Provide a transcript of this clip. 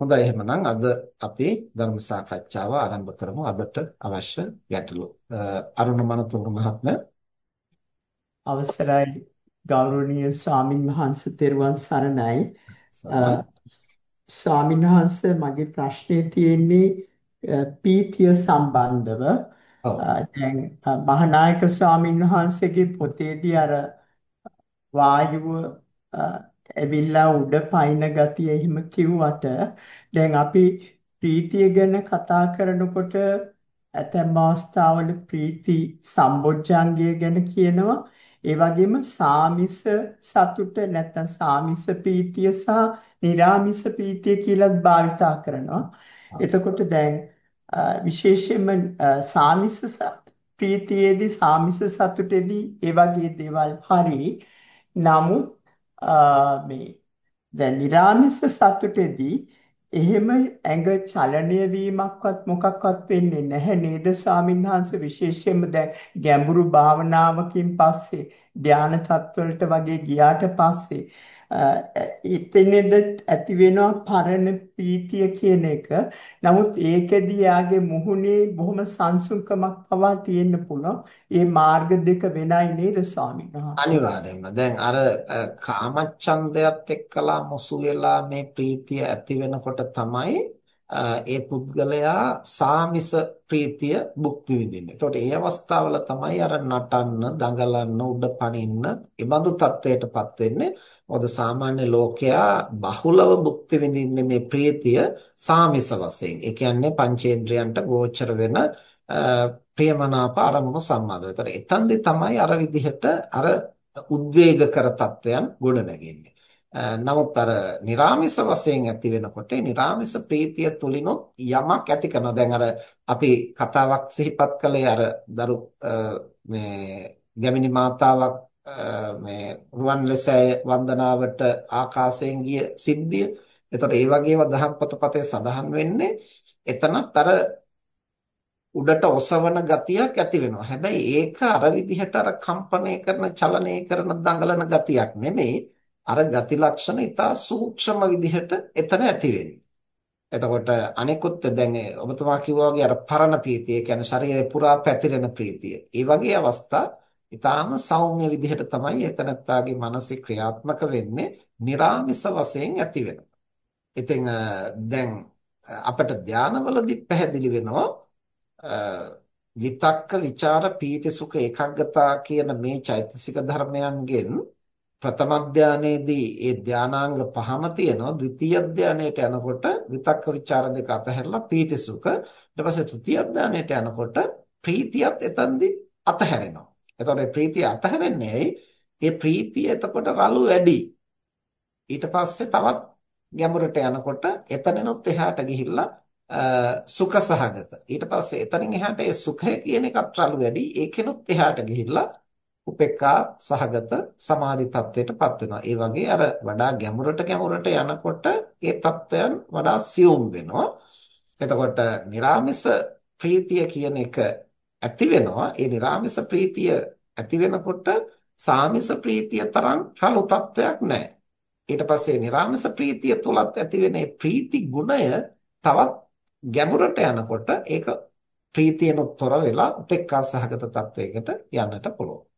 හොඳයි. එහෙමනම් අද අපි ධර්ම සාකච්ඡාව ආරම්භ කරමු. අදට අවශ්‍ය ගැටලු. අරුණ මනතුංග මහත්මයා. අවසරයි. ගෞරවනීය ස්වාමින් වහන්සේ තෙරුවන් සරණයි. ස්වාමින් වහන්සේ මගේ ප්‍රශ්නේ තියෙන්නේ පීතිය සම්බන්ධව. දැන් මහානායක ස්වාමින් වහන්සේගේ පොතේදී අර වායුව ඇවිල්ලා උඩ පයින් ගතිය එහෙම කිව්වට දැන් අපි ප්‍රීතිය ගැන කතා කරනකොට ඇතැම් අවස්ථාවල ප්‍රීති සම්බොජ්ජංගය ගැන කියනවා. ඒ වගේම සාමිස සතුට නැත්නම් සාමිස ප්‍රීතිය සහ නිරාමිස ප්‍රීතිය කියලාත් භාවිතා කරනවා. එතකොට දැන් විශේෂයෙන්ම සාමිස ප්‍රීතියේදී සාමිස සතුටේදී ඒ වගේ දේවල් හරි. නමුත් මේ දැන් නිරාමිස සතුටේදී එහෙම ඇඟ චලනය වීමක්වත් මොකක්වත් වෙන්නේ නැහැ නේද ස්වාමීන් වහන්සේ? විශේෂයෙන්ම දැන් ගැඹුරු භාවනාවකින් පස්සේ ධාන තත්වලට වගේ ගියාට පස්සේ එතනද ඇති වෙනවා පරණ පීතිය කියන එක. නමුත් ඒකෙදී යාගේ මුහුණේ බොහොම සංසුන්කමක් පවා තියෙන්න පුළුවන්. ඒ මාර්ග දෙක වෙනයි නේද ස්වාමීන් වහන්සේ? අනිවාර්යයෙන්ම. දැන් අර කාමච්ඡන්දයත් එක්කලා මොසු වෙලා මේ ප්‍රීතිය ඇති වෙනකොට තමයි ඒ පුද්ගලයා සාමිස ප්‍රීතිය භුක්ති විඳින්නේ. එතකොට ඒ අවස්ථාවල තමයි අර නටන්න, දඟලන්න, උඩ පනින්න, ඒ බඳු තත්වයටපත් වෙන්නේ. මොකද සාමාන්‍ය ලෝකයා බහුලව භුක්ති විඳින්නේ මේ ප්‍රීතිය සාමිස වශයෙන්. ඒ කියන්නේ පංචේන්ද්‍රයන්ට ගෝචර වෙන ප්‍රියමනාප අරමුණු සම්බන්ධව. ඒතර එතෙන්දී තමයි අර විදිහට අර උද්වේග කර තත්වයන් ගොඩනැගෙන්නේ. නමුත් අර निराமிස වශයෙන් ඇති වෙනකොට ඒ निराமிස ප්‍රීතිය තුලිනොත් යමක් ඇති කරනවා. දැන් අර අපි කතාවක් සිහිපත් කළේ අර දරු මේ ගැමිණි මාතාවක් මේ රුවන්වැලිසෑය වන්දනාවට ආකාශයෙන් ගිය සිද්ධිය. එතකොට ඒ වගේම දහම් පොතපතේ සඳහන් වෙන්නේ එතනත් අර උඩට ඔසවන ගතියක් ඇති වෙනවා. හැබැයි ඒක අර විදිහට අර කම්පණය කරන, චලනය කරන, දඟලන ගතියක් නෙමෙයි. අර ගති ලක්ෂණ ඉතා සූක්ෂම විදිහට එතන ඇති වෙන්නේ. එතකොට අනිකුත් දැන් ඔබතුමා කිව්වා වගේ අර පරණ ප්‍රීතිය කියන්නේ ශරීරේ පුරා පැතිරෙන ප්‍රීතිය. ඒ වගේ අවස්ථා ඉතාම සෞම්‍ය විදිහට තමයි එතනත්තාගේ මනස ක්‍රියාත්මක වෙන්නේ. निराமிස වශයෙන් ඇති වෙනවා. ඉතින් දැන් අපට ධානවලදී පැහැදිලි වෙනවා විතක්ක, ਵਿਚාර, පීති, සුඛ, ඒකාග්‍රතාව කියන මේ චෛතසික ධර්මයන්ගෙන් ප්‍රථම ධානයේදී ඒ ධානාංග පහම තියෙනවා. ද්විතීය ධානයට යනකොට විතක්ක ਵਿਚාර දෙක අතහැරලා පීති සුඛ. ඊට පස්සේ තෘතීය ධානයට යනකොට ප්‍රීතියත් එතනදී අතහැරෙනවා. එතකොට ප්‍රීතිය අතහැරෙන්නේ ඇයි? ඒ ප්‍රීතිය එතකොට රළු වැඩි. ඊට පස්සේ තවත් ගැඹුරට යනකොට එතනනොත් එහාට ගිහිල්ලා සුඛ සහගත ඊට පස්සේ එතනින් එහාට ඒ සුඛය කියන එකත් රළු වැඩි. ඒකෙනුත් එහාට ගිහිල්ලා උපේක්ඛා සහගත සමාධි තත්වයටපත් වෙනවා. ඒ වගේ අර වඩා ගැඹුරට ගැඹුරට යනකොට ඒ තත්වයන් වඩා සියුම් වෙනවා. එතකොට निराமிස ප්‍රීතිය කියන එක ඇති වෙනවා. ඒ निराமிස ප්‍රීතිය ඇති වෙනකොට සාමිස ප්‍රීතිය තරම් රළු තත්වයක් නැහැ. ඊට පස්සේ निराமிස ප්‍රීතිය තුලත් ඇති වෙන ප්‍රීති ගුණය තවත් ගැඹුරට යනකොට ඒක ප්‍රීතියනොත් තොර වෙලා උපේක්ඛා සහගත තත්වයකට යන්නට පුළුවන්.